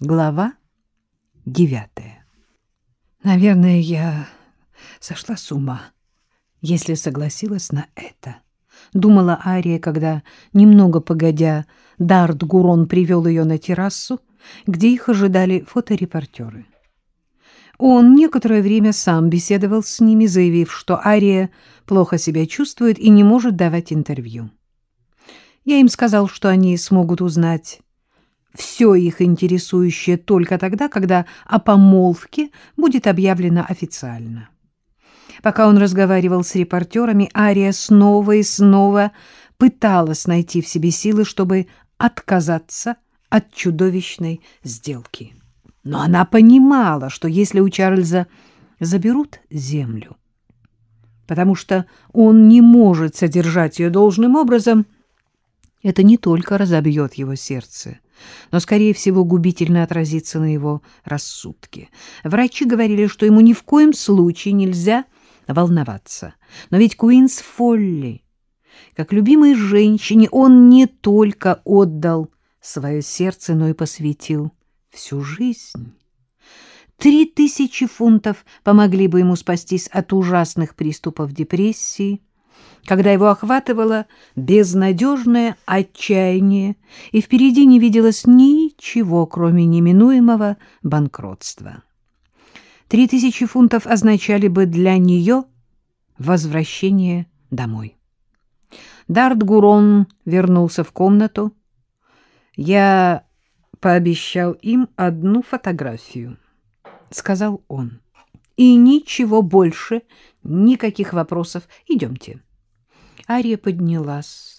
Глава девятая. Наверное, я сошла с ума, если согласилась на это. Думала Ария, когда, немного погодя, Дарт Гурон привел ее на террасу, где их ожидали фоторепортеры. Он некоторое время сам беседовал с ними, заявив, что Ария плохо себя чувствует и не может давать интервью. Я им сказал, что они смогут узнать все их интересующее только тогда, когда о помолвке будет объявлено официально. Пока он разговаривал с репортерами, Ария снова и снова пыталась найти в себе силы, чтобы отказаться от чудовищной сделки. Но она понимала, что если у Чарльза заберут землю, потому что он не может содержать ее должным образом, это не только разобьет его сердце, но, скорее всего, губительно отразится на его рассудке. Врачи говорили, что ему ни в коем случае нельзя волноваться. Но ведь Куинс Фолли, как любимой женщине, он не только отдал свое сердце, но и посвятил всю жизнь. Три тысячи фунтов помогли бы ему спастись от ужасных приступов депрессии, когда его охватывало безнадежное отчаяние, и впереди не виделось ничего, кроме неминуемого банкротства. Три тысячи фунтов означали бы для нее возвращение домой. Дарт Гурон вернулся в комнату. Я пообещал им одну фотографию, — сказал он. — И ничего больше, никаких вопросов. Идемте. Ария поднялась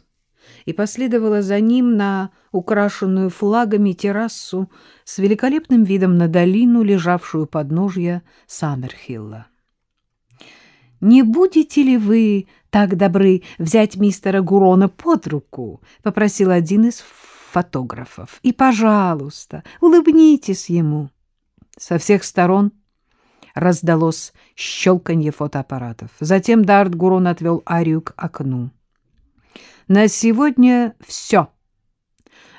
и последовала за ним на украшенную флагами террасу с великолепным видом на долину, лежавшую подножья Саммерхилла. «Не будете ли вы так добры взять мистера Гурона под руку?» — попросил один из фотографов. «И, пожалуйста, улыбнитесь ему». Со всех сторон раздалось щелканье фотоаппаратов. Затем Дарт Гурон отвел Арию к окну. «На сегодня все.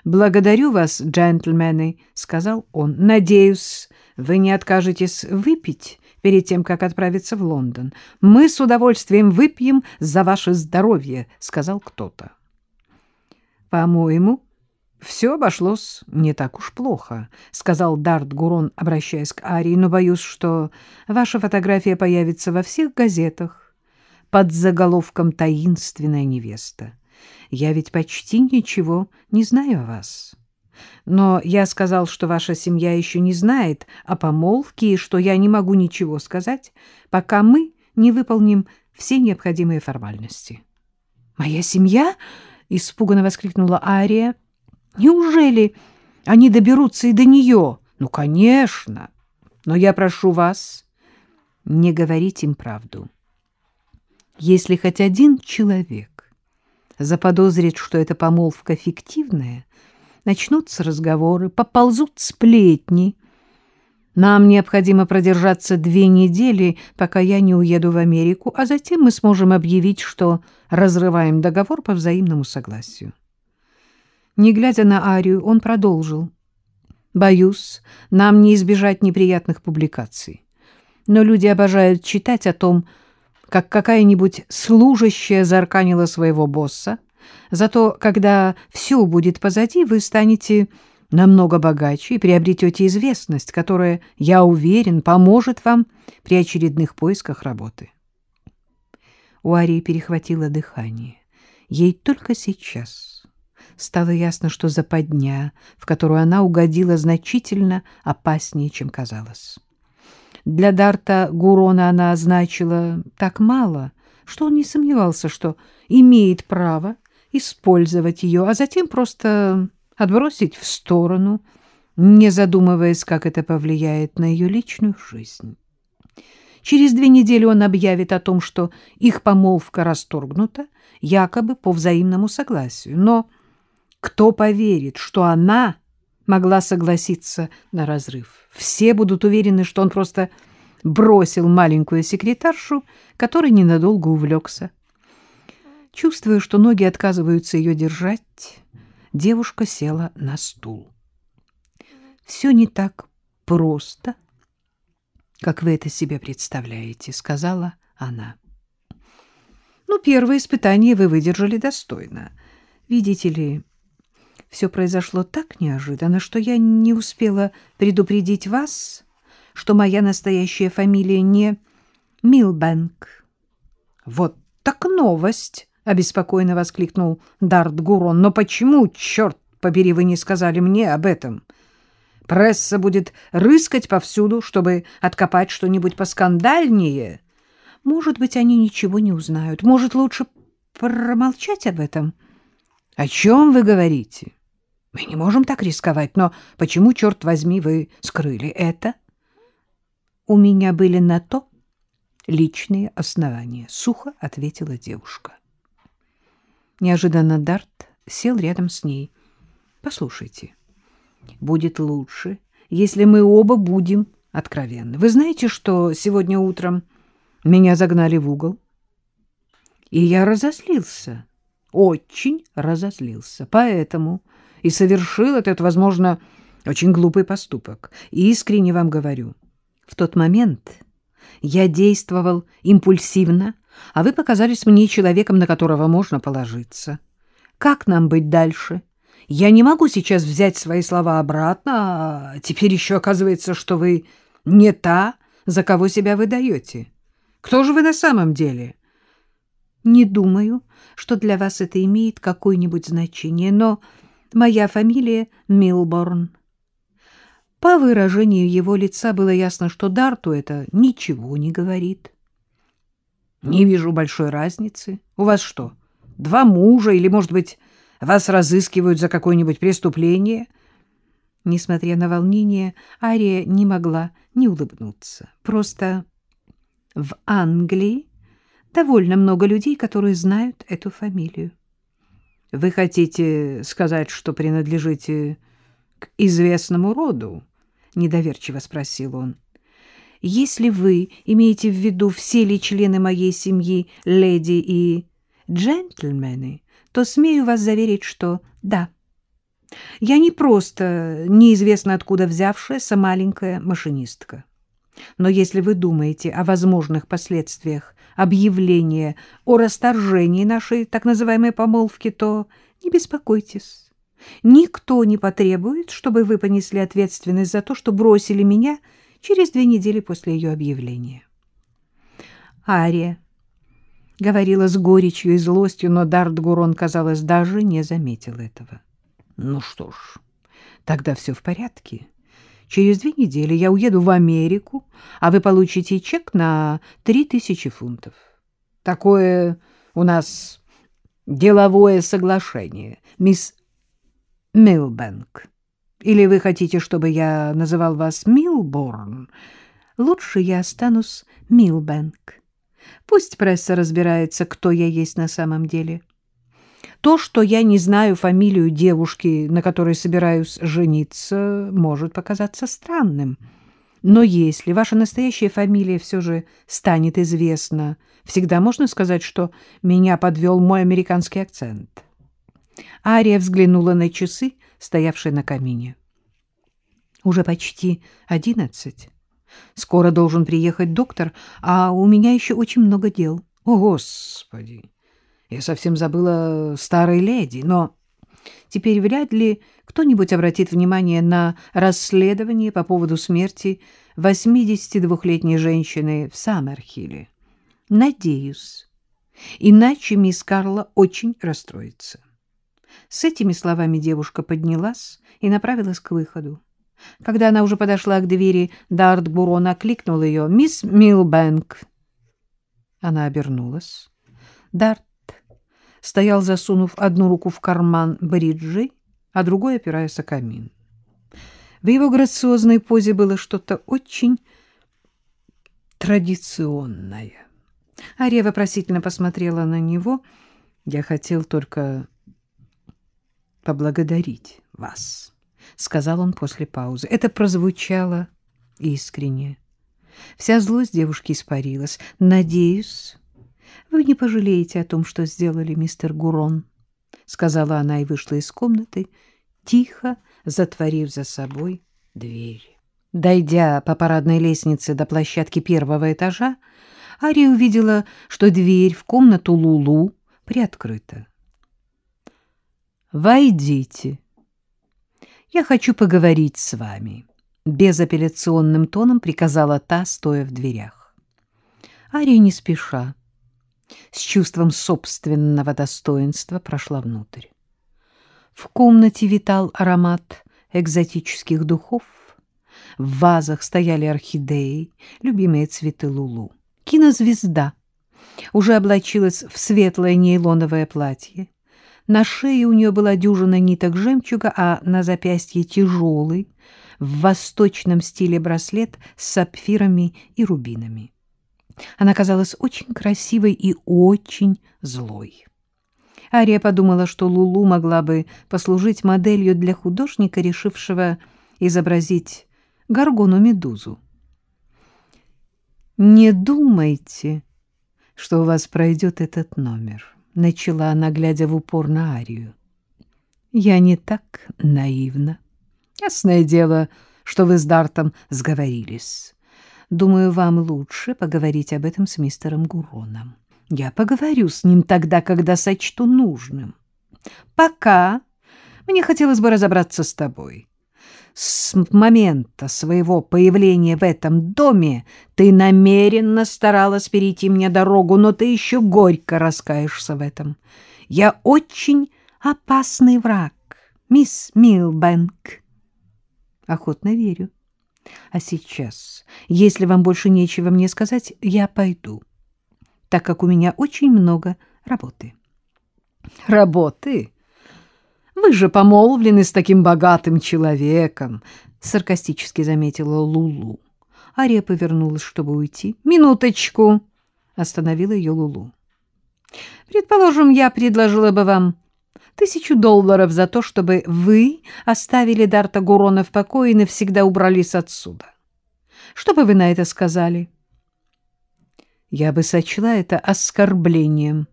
Благодарю вас, джентльмены», — сказал он. «Надеюсь, вы не откажетесь выпить перед тем, как отправиться в Лондон. Мы с удовольствием выпьем за ваше здоровье», — сказал кто-то. «По-моему, все обошлось не так уж плохо, — сказал Дарт Гурон, обращаясь к Арии, — но боюсь, что ваша фотография появится во всех газетах под заголовком «Таинственная невеста». Я ведь почти ничего не знаю о вас. Но я сказал, что ваша семья еще не знает о помолвке и что я не могу ничего сказать, пока мы не выполним все необходимые формальности. — Моя семья? — испуганно воскликнула Ария. — Неужели они доберутся и до нее? Ну, конечно. Но я прошу вас не говорить им правду. Если хоть один человек заподозрит, что эта помолвка фиктивная, начнутся разговоры, поползут сплетни. Нам необходимо продержаться две недели, пока я не уеду в Америку, а затем мы сможем объявить, что разрываем договор по взаимному согласию. Не глядя на Арию, он продолжил. «Боюсь, нам не избежать неприятных публикаций. Но люди обожают читать о том, как какая-нибудь служащая зарканила своего босса. Зато, когда все будет позади, вы станете намного богаче и приобретете известность, которая, я уверен, поможет вам при очередных поисках работы». У Арии перехватило дыхание. Ей только сейчас стало ясно, что западня, в которую она угодила, значительно опаснее, чем казалось. Для Дарта Гурона она значила так мало, что он не сомневался, что имеет право использовать ее, а затем просто отбросить в сторону, не задумываясь, как это повлияет на ее личную жизнь. Через две недели он объявит о том, что их помолвка расторгнута, якобы по взаимному согласию. Но кто поверит, что она могла согласиться на разрыв? Все будут уверены, что он просто бросил маленькую секретаршу, который ненадолго увлекся. Чувствуя, что ноги отказываются ее держать, девушка села на стул. все не так просто, как вы это себе представляете, — сказала она. Ну, первое испытание вы выдержали достойно. Видите ли, все произошло так неожиданно, что я не успела предупредить вас, что моя настоящая фамилия не Милбэнк. — Вот так новость! — обеспокоенно воскликнул Дарт Гурон. — Но почему, черт побери, вы не сказали мне об этом? Пресса будет рыскать повсюду, чтобы откопать что-нибудь поскандальнее. Может быть, они ничего не узнают. Может, лучше промолчать об этом? — О чем вы говорите? — Мы не можем так рисковать, но почему, черт возьми, вы скрыли это? — У меня были на то личные основания, — сухо ответила девушка. Неожиданно Дарт сел рядом с ней. — Послушайте, будет лучше, если мы оба будем откровенны. Вы знаете, что сегодня утром меня загнали в угол? И я разозлился, очень разозлился. Поэтому и совершил этот, возможно, очень глупый поступок. Искренне вам говорю, в тот момент я действовал импульсивно, а вы показались мне человеком, на которого можно положиться. Как нам быть дальше? Я не могу сейчас взять свои слова обратно, а теперь еще оказывается, что вы не та, за кого себя выдаете. Кто же вы на самом деле? Не думаю, что для вас это имеет какое-нибудь значение, но моя фамилия Милборн. По выражению его лица было ясно, что Дарту это ничего не говорит. Не вижу большой разницы. У вас что, два мужа или, может быть, вас разыскивают за какое-нибудь преступление? Несмотря на волнение, Ария не могла не улыбнуться. Просто в Англии довольно много людей, которые знают эту фамилию. Вы хотите сказать, что принадлежите к известному роду? Недоверчиво спросил он. Если вы имеете в виду все ли члены моей семьи, леди и джентльмены, то смею вас заверить, что да. Я не просто неизвестно откуда взявшаяся маленькая машинистка. Но если вы думаете о возможных последствиях объявления о расторжении нашей так называемой помолвки, то не беспокойтесь. Никто не потребует, чтобы вы понесли ответственность за то, что бросили меня через две недели после ее объявления. Ария говорила с горечью и злостью, но Дарт Гурон, казалось, даже не заметил этого. — Ну что ж, тогда все в порядке. Через две недели я уеду в Америку, а вы получите чек на три тысячи фунтов. Такое у нас деловое соглашение, мисс Милбэнк. Или вы хотите, чтобы я называл вас Милборн? Лучше я останусь Милбэнк. Пусть пресса разбирается, кто я есть на самом деле. То, что я не знаю фамилию девушки, на которой собираюсь жениться, может показаться странным. Но если ваша настоящая фамилия все же станет известна, всегда можно сказать, что меня подвел мой американский акцент. Ария взглянула на часы, стоявшие на камине. Уже почти одиннадцать. Скоро должен приехать доктор, а у меня еще очень много дел. О, Господи! Я совсем забыла старой леди, но теперь вряд ли кто-нибудь обратит внимание на расследование по поводу смерти 82-летней женщины в Саммерхилле. Надеюсь. Иначе мисс Карла очень расстроится. С этими словами девушка поднялась и направилась к выходу. Когда она уже подошла к двери, Дарт Бурон окликнул ее. «Мисс Милбэнк!» Она обернулась. Дарт стоял, засунув одну руку в карман бриджи, а другой опираясь о камин. В его грациозной позе было что-то очень традиционное. Ария вопросительно посмотрела на него. «Я хотел только поблагодарить вас», — сказал он после паузы. Это прозвучало искренне. Вся злость девушки испарилась. «Надеюсь, вы не пожалеете о том, что сделали, мистер Гурон, — сказала она и вышла из комнаты, тихо затворив за собой дверь. Дойдя по парадной лестнице до площадки первого этажа, Ария увидела, что дверь в комнату Лулу приоткрыта. «Войдите. Я хочу поговорить с вами», — безапелляционным тоном приказала та, стоя в дверях. Ария не спеша, с чувством собственного достоинства прошла внутрь. В комнате витал аромат экзотических духов, в вазах стояли орхидеи, любимые цветы Лулу. Кинозвезда уже облачилась в светлое нейлоновое платье. На шее у нее была дюжина ниток жемчуга, а на запястье тяжелый, в восточном стиле браслет с сапфирами и рубинами. Она казалась очень красивой и очень злой. Ария подумала, что Лулу могла бы послужить моделью для художника, решившего изобразить Горгону-медузу. «Не думайте, что у вас пройдет этот номер», — начала она, глядя в упор на Арию. «Я не так наивна. Ясное дело, что вы с Дартом сговорились. Думаю, вам лучше поговорить об этом с мистером Гуроном. Я поговорю с ним тогда, когда сочту нужным. Пока мне хотелось бы разобраться с тобой. С момента своего появления в этом доме ты намеренно старалась перейти мне дорогу, но ты еще горько раскаешься в этом. Я очень опасный враг, мисс Милбэнк. Охотно верю. А сейчас, если вам больше нечего мне сказать, я пойду, так как у меня очень много работы. Работы? Вы же помолвлены с таким богатым человеком, саркастически заметила Лулу. Ария повернулась, чтобы уйти. Минуточку, остановила ее Лулу. Предположим, я предложила бы вам тысячу долларов за то, чтобы вы оставили Дарта Гурона в покое и навсегда убрались отсюда. Что бы вы на это сказали? Я бы сочла это оскорблением,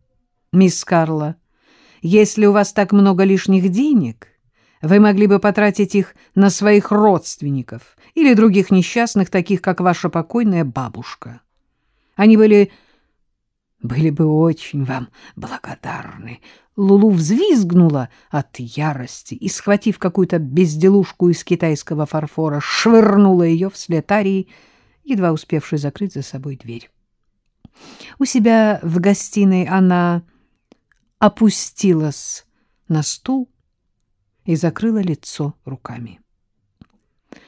мисс Карла. Если у вас так много лишних денег, вы могли бы потратить их на своих родственников или других несчастных, таких как ваша покойная бабушка. Они были... были бы очень вам благодарны. Лулу взвизгнула от ярости и, схватив какую-то безделушку из китайского фарфора, швырнула ее вслед Арии, едва успевшей закрыть за собой дверь. У себя в гостиной она опустилась на стул и закрыла лицо руками.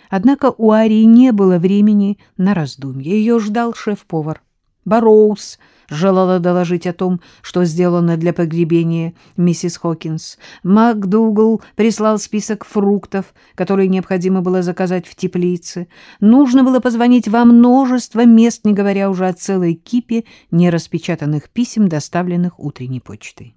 Однако у Арии не было времени на раздумье. Ее ждал шеф-повар. Бароуз желала доложить о том, что сделано для погребения миссис Хокинс. МакДугал прислал список фруктов, которые необходимо было заказать в теплице. Нужно было позвонить во множество мест, не говоря уже о целой кипе нераспечатанных писем, доставленных утренней почтой.